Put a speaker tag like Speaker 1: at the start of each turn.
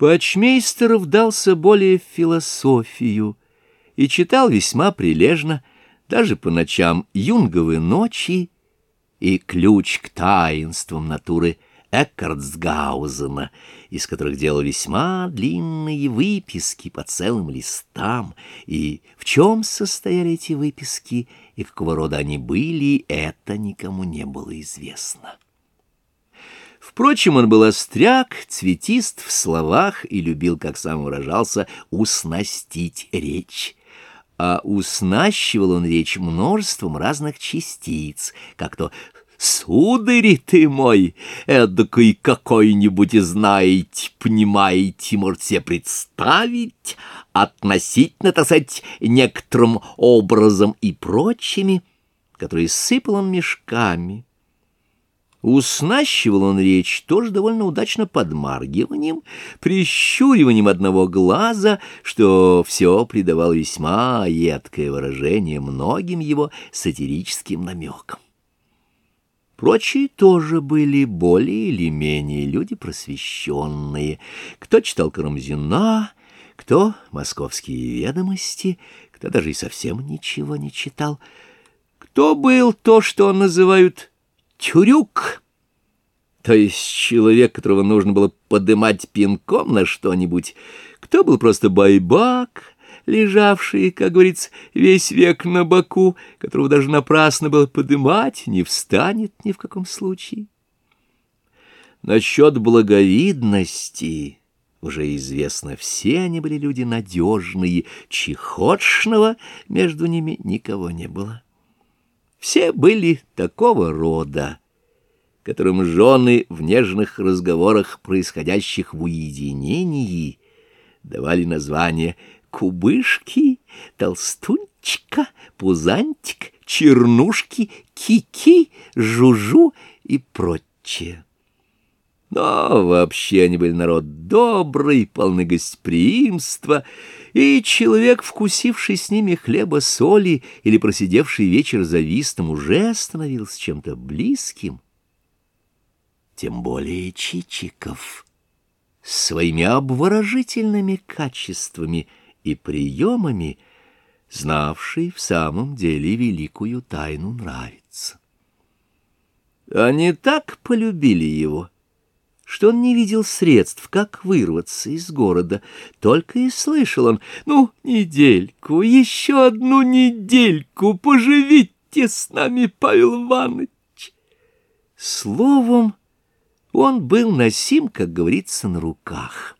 Speaker 1: Почмейстер вдался более в философию и читал весьма прилежно, даже по ночам юнговы ночи и ключ к таинствам натуры Эккартсгаузена, из которых делал весьма длинные выписки по целым листам, и в чем состояли эти выписки и какого рода они были, это никому не было известно. Впрочем, он был остряк, цветист в словах и любил, как сам выражался, уснастить речь. А уснащивал он речь множеством разных частиц, как то «Сударь ты мой, эдакой какой-нибудь знаете, понимаете, можете представить, относительно, так сказать, некоторым образом и прочими, которые сыпал он мешками». Уснащивал он речь тоже довольно удачно подмаргиванием, прищуриванием одного глаза, что все придавало весьма едкое выражение многим его сатирическим намекам. Прочие тоже были более или менее люди просвещенные. Кто читал Карамзина, кто московские ведомости, кто даже и совсем ничего не читал. Кто был то, что называют тюрюк, то есть человек, которого нужно было подымать пинком на что-нибудь, кто был просто байбак, лежавший, как говорится, весь век на боку, которого даже напрасно было подымать, не встанет ни в каком случае. Насчет благовидности уже известно, все они были люди надежные, чехотшного между ними никого не было. Все были такого рода, которым жены в нежных разговорах, происходящих в уединении, давали название кубышки, толстунчика, пузантик, чернушки, кики, жужу и прочее. Но вообще они были народ добрый, полный гостеприимства, и человек, вкусивший с ними хлеба соли или просидевший вечер за вистом, уже становился чем-то близким. Тем более Чичиков своими обворожительными качествами и приемами, знавший в самом деле великую тайну нравится. Они так полюбили его — что он не видел средств, как вырваться из города. Только и слышал он, ну, недельку, еще одну недельку, поживите с нами, Павел Иванович. Словом, он был носим, как говорится, на руках.